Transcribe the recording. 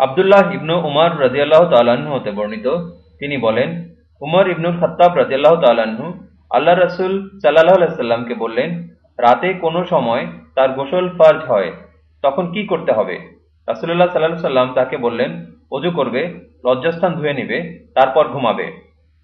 আবদুল্লাহ ইবনু উমর রাজিয়াল্লাহ তাল্লাহ্ন হতে বর্ণিত। তিনি বলেন, উমর ইবনুল খত্তাব রাজিয়াল্লাহ তাল্লাহ্ন আল্লাহ রসুল সাল্লাহ সাল্লামকে বললেন, রাতে কোনো সময় তার গোসল ফার্জ হয়, তখন কি করতে হবে? রাসুল্লাহ সাল্লাহ সাল্লাম তাকে বললেন, অজু করবে, লজ্জাস্থান ধুয়ে নিবে, তারপর ঘুমাবে।